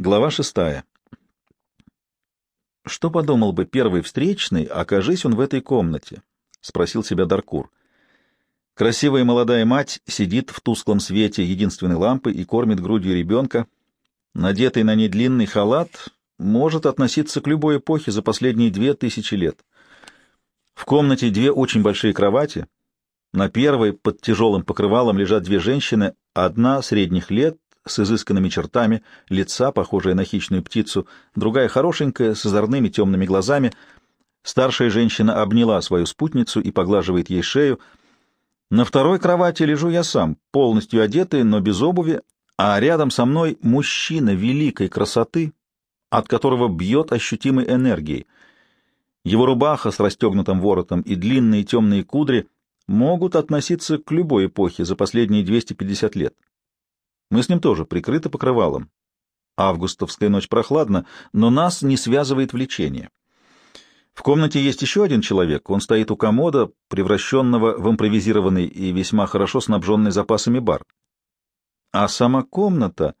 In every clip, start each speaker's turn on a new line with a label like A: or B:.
A: Глава шестая. «Что подумал бы первый встречный, окажись он в этой комнате?» — спросил себя Даркур. Красивая молодая мать сидит в тусклом свете единственной лампы и кормит грудью ребенка. Надетый на ней длинный халат может относиться к любой эпохе за последние две тысячи лет. В комнате две очень большие кровати. На первой под тяжелым покрывалом лежат две женщины, одна средних лет с изысканными чертами, лица, похожая на хищную птицу, другая хорошенькая, с озорными темными глазами. Старшая женщина обняла свою спутницу и поглаживает ей шею. На второй кровати лежу я сам, полностью одетый, но без обуви, а рядом со мной мужчина великой красоты, от которого бьет ощутимой энергией. Его рубаха с расстегнутым воротом и длинные темные кудри могут относиться к любой эпохе за последние 250 лет. Мы с ним тоже прикрыты покрывалом. Августовская ночь прохладна, но нас не связывает влечение. В комнате есть еще один человек. Он стоит у комода, превращенного в импровизированный и весьма хорошо снабженный запасами бар. А сама комната...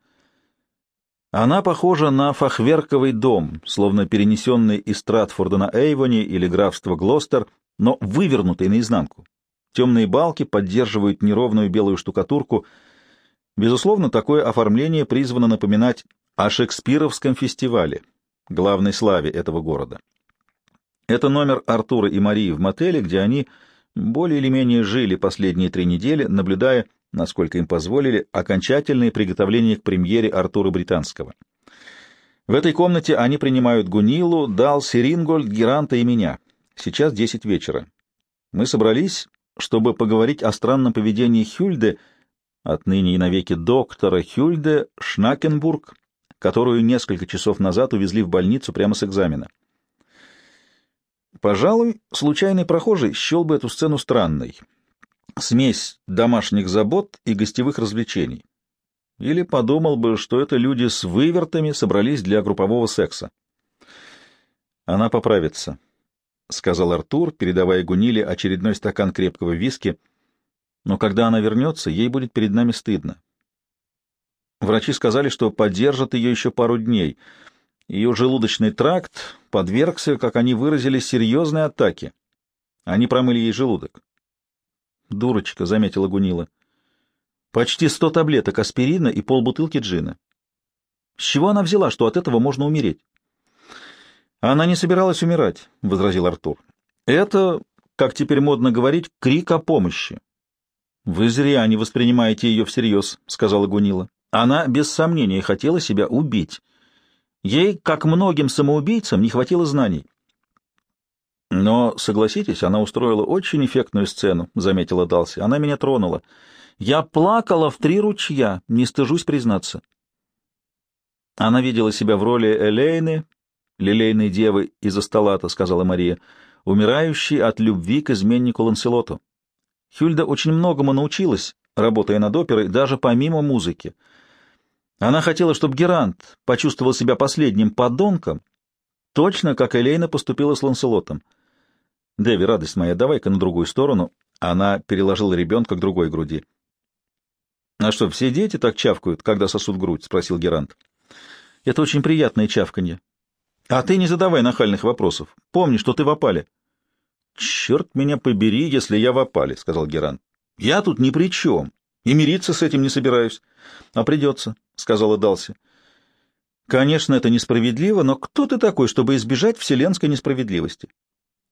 A: Она похожа на фахверковый дом, словно перенесенный из Стратфорда на Эйвоне или графства Глостер, но вывернутый наизнанку. Темные балки поддерживают неровную белую штукатурку — Безусловно, такое оформление призвано напоминать о Шекспировском фестивале, главной славе этого города. Это номер Артура и Марии в мотеле, где они более или менее жили последние три недели, наблюдая, насколько им позволили, окончательные приготовления к премьере Артура Британского. В этой комнате они принимают Гунилу, Дал, Сирингольд, Геранта и меня. Сейчас десять вечера. Мы собрались, чтобы поговорить о странном поведении Хюльды, отныне и навеки доктора Хюльде Шнакенбург, которую несколько часов назад увезли в больницу прямо с экзамена. Пожалуй, случайный прохожий счел бы эту сцену странной. Смесь домашних забот и гостевых развлечений. Или подумал бы, что это люди с вывертами собрались для группового секса. Она поправится, — сказал Артур, передавая Гуниле очередной стакан крепкого виски — но когда она вернется, ей будет перед нами стыдно. Врачи сказали, что поддержат ее еще пару дней. Ее желудочный тракт подвергся, как они выразили, серьезной атаке. Они промыли ей желудок. «Дурочка», — заметила Гунила. «Почти сто таблеток аспирина и полбутылки джина. С чего она взяла, что от этого можно умереть?» «Она не собиралась умирать», — возразил Артур. «Это, как теперь модно говорить, крик о помощи. «Вы зря не воспринимаете ее всерьез», — сказала Гунила. «Она, без сомнения, хотела себя убить. Ей, как многим самоубийцам, не хватило знаний». «Но, согласитесь, она устроила очень эффектную сцену», — заметила Далси. «Она меня тронула. Я плакала в три ручья, не стыжусь признаться». Она видела себя в роли Элейны, лилейной девы из Асталата, — сказала Мария, — умирающей от любви к изменнику Ланселоту. Хюльда очень многому научилась, работая над оперой, даже помимо музыки. Она хотела, чтобы Герант почувствовал себя последним подонком, точно как Элейна поступила с Ланселотом. «Дэви, радость моя, давай-ка на другую сторону». Она переложила ребенка к другой груди. «А что, все дети так чавкают, когда сосут грудь?» — спросил Герант. «Это очень приятное чавканье. А ты не задавай нахальных вопросов. Помни, что ты в опале». «Черт меня побери, если я в опале», — сказал Геран. «Я тут ни при чем, и мириться с этим не собираюсь». «А придется», — сказала Далси. «Конечно, это несправедливо, но кто ты такой, чтобы избежать вселенской несправедливости?»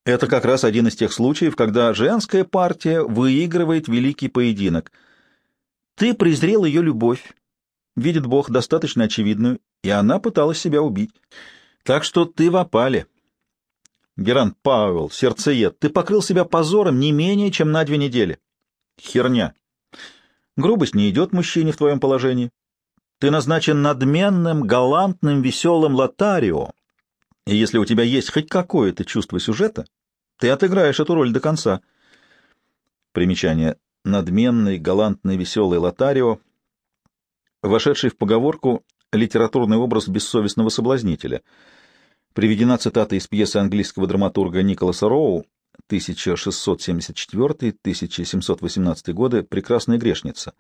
A: Это как раз один из тех случаев, когда женская партия выигрывает великий поединок. Ты презрел ее любовь, видит Бог, достаточно очевидную, и она пыталась себя убить. Так что ты в опале. Герант Пауэлл, сердцеед, ты покрыл себя позором не менее, чем на две недели. Херня. Грубость не идет мужчине в твоем положении. Ты назначен надменным, галантным, веселым лотарио. И если у тебя есть хоть какое-то чувство сюжета, ты отыграешь эту роль до конца. Примечание. Надменный, галантный, веселый лотарио, вошедший в поговорку литературный образ бессовестного соблазнителя — Приведена цитата из пьесы английского драматурга Николаса Роу 1674-1718 годы «Прекрасная грешница».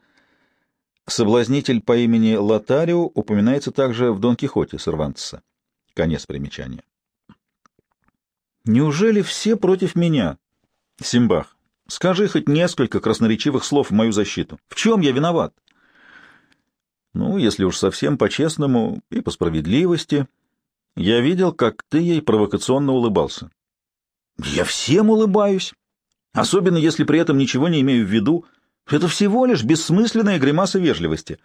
A: Соблазнитель по имени Лотарио упоминается также в Дон Кихоте Сервантеса. Конец примечания. Неужели все против меня? Симбах, скажи хоть несколько красноречивых слов в мою защиту. В чем я виноват? Ну, если уж совсем по-честному и по справедливости, я видел, как ты ей провокационно улыбался. Я всем улыбаюсь, особенно если при этом ничего не имею в виду. Это всего лишь бессмысленная гримаса вежливости.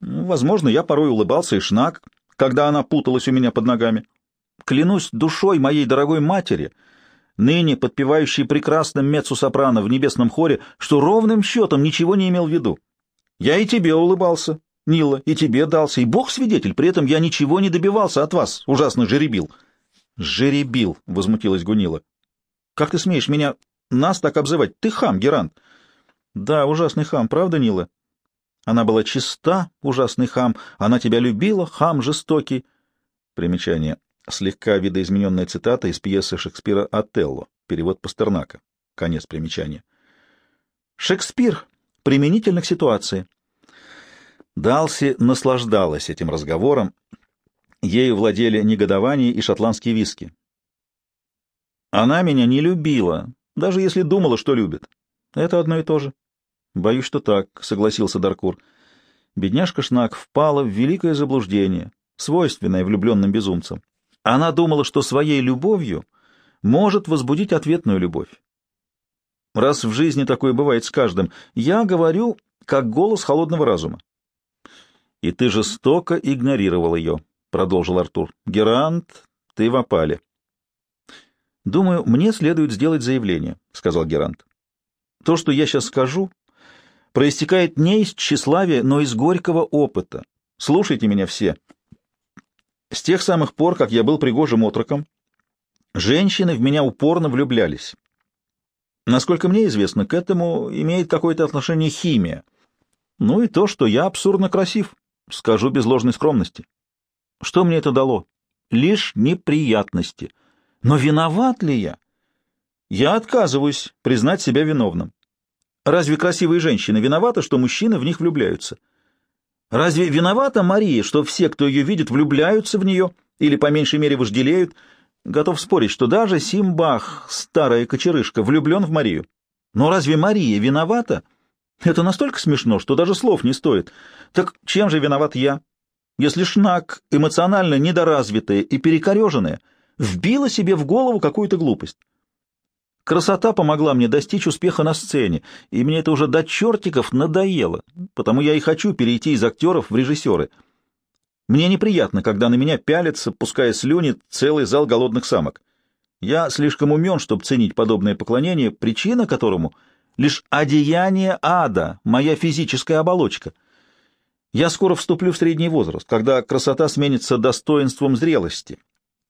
A: Ну, возможно, я порой улыбался и шнак, когда она путалась у меня под ногами. Клянусь душой моей дорогой матери, ныне подпевающей прекрасным меццо-сопрано в небесном хоре, что ровным счетом ничего не имел в виду. Я и тебе улыбался, Нила, и тебе дался, и Бог свидетель, при этом я ничего не добивался от вас, ужасно жеребил. Жеребил, — возмутилась Гунила. Как ты смеешь меня, нас так обзывать? Ты хам, Герант. Да, ужасный хам, правда, Нила? Она была чиста, ужасный хам, она тебя любила, хам жестокий. Примечание. Слегка видоизмененная цитата из пьесы Шекспира «Отелло», перевод Пастернака. Конец примечания. Шекспир применительно к ситуации. Далси наслаждалась этим разговором. Ею владели негодование и шотландские виски. Она меня не любила, даже если думала, что любит. Это одно и то же. Боюсь, что так, — согласился Даркур. Бедняжка Шнак впала в великое заблуждение, свойственное влюбленным безумцам. Она думала, что своей любовью может возбудить ответную любовь. Раз в жизни такое бывает с каждым, я говорю, как голос холодного разума. «И ты жестоко игнорировал ее», — продолжил Артур. «Герант, ты в опале». «Думаю, мне следует сделать заявление», — сказал Герант. «То, что я сейчас скажу, проистекает не из тщеславия, но из горького опыта. Слушайте меня все. С тех самых пор, как я был пригожим отроком, женщины в меня упорно влюблялись. Насколько мне известно, к этому имеет какое-то отношение химия. Ну и то, что я абсурдно красив. Скажу без ложной скромности. Что мне это дало? Лишь неприятности. Но виноват ли я? Я отказываюсь признать себя виновным. Разве красивые женщины виноваты, что мужчины в них влюбляются? Разве виновата Мария, что все, кто ее видит, влюбляются в нее или, по меньшей мере, вожделеют? Готов спорить, что даже Симбах, старая кочерышка, влюблен в Марию. Но разве Мария виновата? — это настолько смешно, что даже слов не стоит. Так чем же виноват я? Если Шнак, эмоционально недоразвитая и перекореженная, вбила себе в голову какую-то глупость. Красота помогла мне достичь успеха на сцене, и мне это уже до чертиков надоело, потому я и хочу перейти из актеров в режиссеры. Мне неприятно, когда на меня пялится, пуская слюни, целый зал голодных самок. Я слишком умен, чтобы ценить подобное поклонение, причина которому — лишь одеяние ада, моя физическая оболочка. Я скоро вступлю в средний возраст, когда красота сменится достоинством зрелости.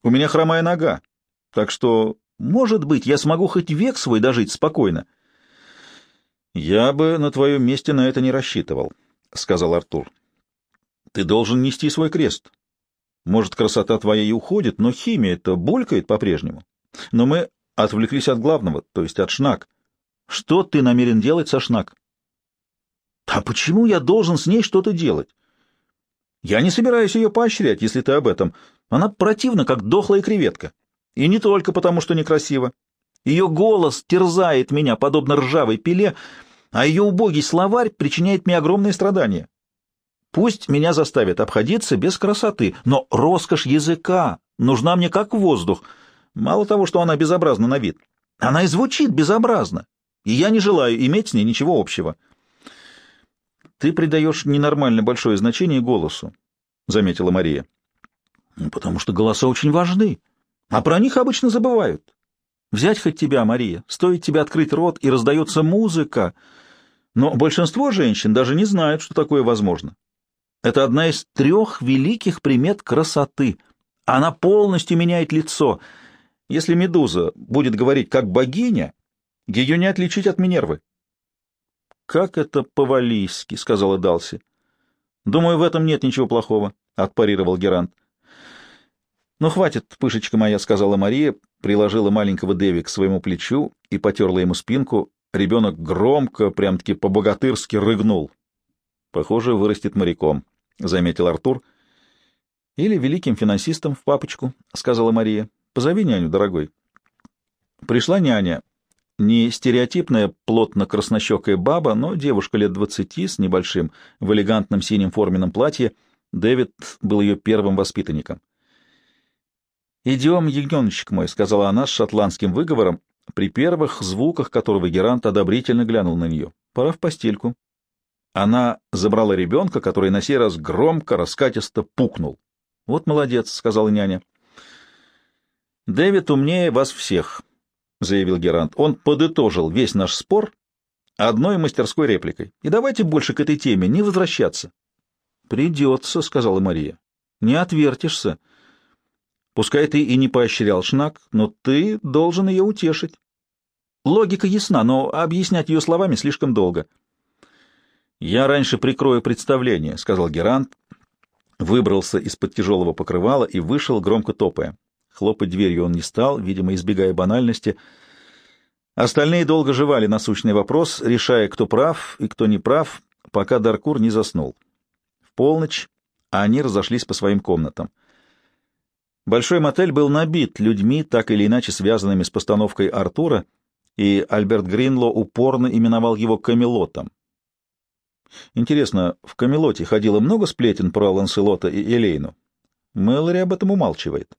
A: У меня хромая нога, так что, может быть, я смогу хоть век свой дожить спокойно. — Я бы на твоем месте на это не рассчитывал, — сказал Артур. — Ты должен нести свой крест. Может, красота твоя и уходит, но химия-то булькает по-прежнему. Но мы отвлеклись от главного, то есть от шнак. Что ты намерен делать со Шнак? А почему я должен с ней что-то делать? Я не собираюсь ее поощрять, если ты об этом. Она противна, как дохлая креветка. И не только потому, что некрасива. Ее голос терзает меня, подобно ржавой пиле, а ее убогий словарь причиняет мне огромные страдания. Пусть меня заставят обходиться без красоты, но роскошь языка нужна мне как воздух. Мало того, что она безобразна на вид, она и звучит безобразно и я не желаю иметь с ней ничего общего. Ты придаешь ненормально большое значение голосу, — заметила Мария. Ну, потому что голоса очень важны, а про них обычно забывают. Взять хоть тебя, Мария, стоит тебе открыть рот, и раздается музыка. Но большинство женщин даже не знают, что такое возможно. Это одна из трех великих примет красоты. Она полностью меняет лицо. Если Медуза будет говорить как богиня, ее не отличить от Минервы. — Как это по-валийски, — сказала Далси. — Думаю, в этом нет ничего плохого, — отпарировал Герант. — Ну, хватит, пышечка моя, — сказала Мария, приложила маленького Дэви к своему плечу и потерла ему спинку. Ребенок громко, прям-таки по-богатырски рыгнул. Похоже, вырастет моряком, — заметил Артур. — Или великим финансистом в папочку, — сказала Мария. — Позови няню, дорогой. Пришла няня. Не стереотипная, плотно краснощекая баба, но девушка лет двадцати с небольшим, в элегантном синем форменном платье. Дэвид был ее первым воспитанником. «Идем, ягненочек мой», — сказала она с шотландским выговором, при первых звуках которого Герант одобрительно глянул на нее. «Пора в постельку». Она забрала ребенка, который на сей раз громко, раскатисто пукнул. «Вот молодец», — сказала няня. «Дэвид умнее вас всех», — заявил Герант. «Он подытожил весь наш спор одной мастерской репликой. И давайте больше к этой теме не возвращаться». «Придется», — сказала Мария. «Не отвертишься. Пускай ты и не поощрял Шнак, но ты должен ее утешить. Логика ясна, но объяснять ее словами слишком долго». «Я раньше прикрою представление», — сказал Герант, выбрался из-под тяжелого покрывала и вышел, громко топая. Хлопать дверью он не стал, видимо, избегая банальности. Остальные долго жевали насущный вопрос, решая, кто прав и кто не прав, пока Даркур не заснул. В полночь они разошлись по своим комнатам. Большой мотель был набит людьми, так или иначе связанными с постановкой Артура, и Альберт Гринло упорно именовал его Камелотом. Интересно, в Камелоте ходило много сплетен про Ланселота и Элейну? Мэлори об этом умалчивает.